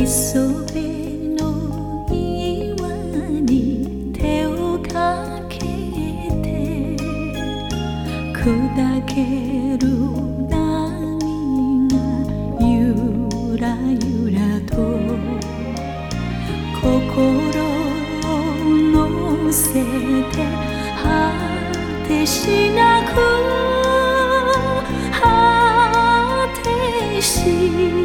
磯辺の岩に手をかけて砕ける波がゆらゆらと心を乗せて果てしなく並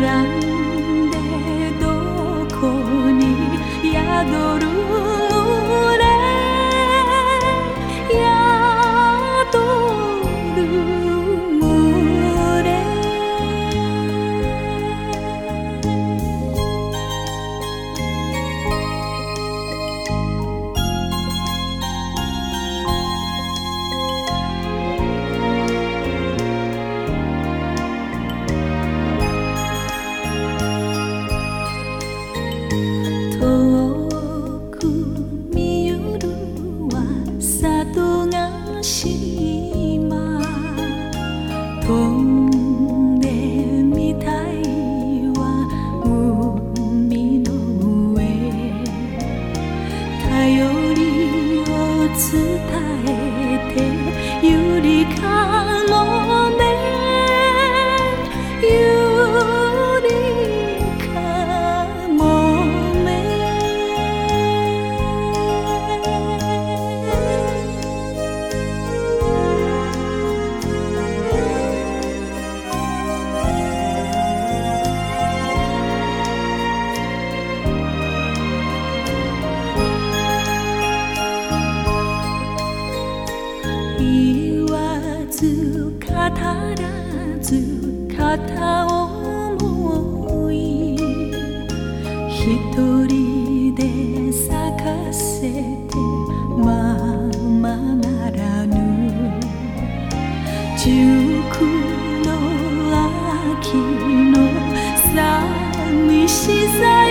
让を伝片思い一人で咲かせてままならぬ。熟の秋の寂しさ